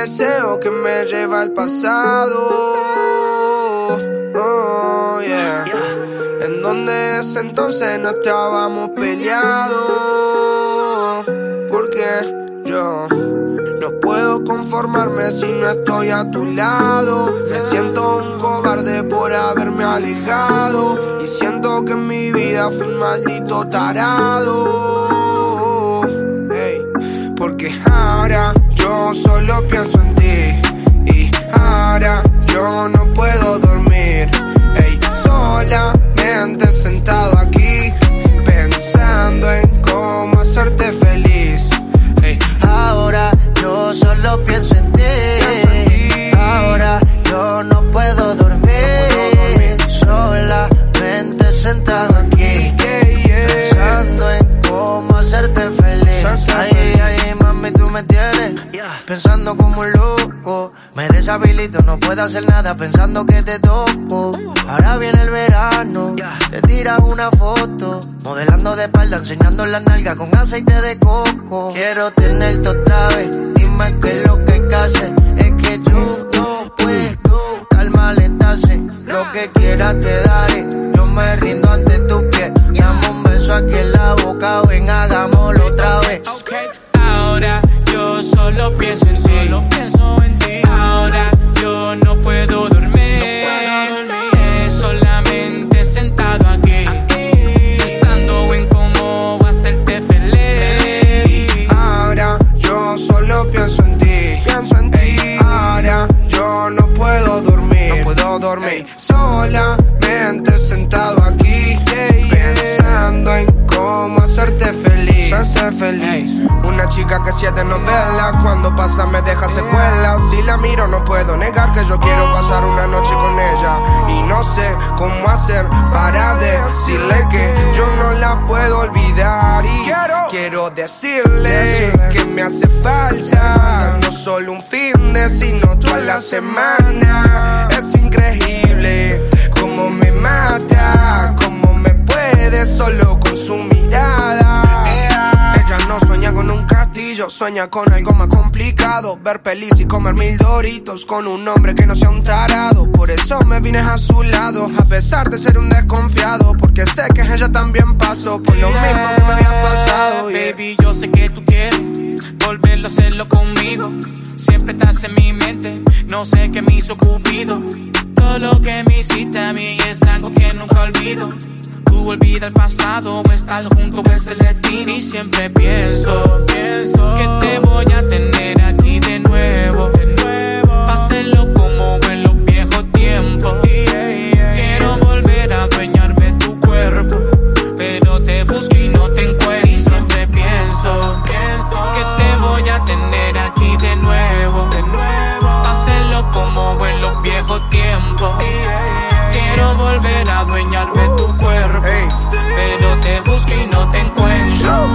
Deseo que me lleva al pasado. Oh, yeah. En donde ese entonces no estábamos peleados. Porque yo no puedo conformarme si no estoy a tu lado. Me siento un cobarde por haberme alejado. Y siento que en mi vida fui un maldito tarado. Sentado aquí. Pensando en cómo hacerte feliz. Ay, ay, mami, tú me tienes pensando como un loco. Me deshabilito, no puedo hacer nada pensando que te toco. Ahora viene el verano, te tiras una foto. Modelando de espalda, enseñando la nalga con aceite de coco. Quiero tenerte otra vez, dime qué es lo que hay chica que si es de novela. Cuando pasa me deja secuelas. Si la miro no puedo negar que yo quiero pasar una noche con ella. Y no sé cómo hacer para decirle que yo no la puedo olvidar. Y quiero, quiero decirle que me hace falta. No solo un fin de, sino toda la semana. Es sueña con algo más complicado. Ver pelis y comer mil doritos con un hombre que no sea un tarado. Por eso me vine a su lado, a pesar de ser un desconfiado. Porque sé que ella también pasó por lo mismo que me había pasado. Baby, yo sé que tú quieres volverlo a hacerlo conmigo. Siempre estás en mi mente, no sé qué me hizo Cupido. Todo lo que me hiciste a mí es algo que nunca olvido. Olvida el pasado, o estar junto es el destino. Y siempre pienso, pienso que te voy a tener aquí de nuevo. De nuevo. Hacerlo como en los viejos tiempos. Quiero volver a adueñarme tu cuerpo. Pero te busco y no te encuentro. Y siempre pienso, pienso que te voy a tener aquí de nuevo. De nuevo. Hacerlo como en los viejos tiempos. Quiero volver a adueñarme tu cuerpo. Pero te busco y no te encuentro.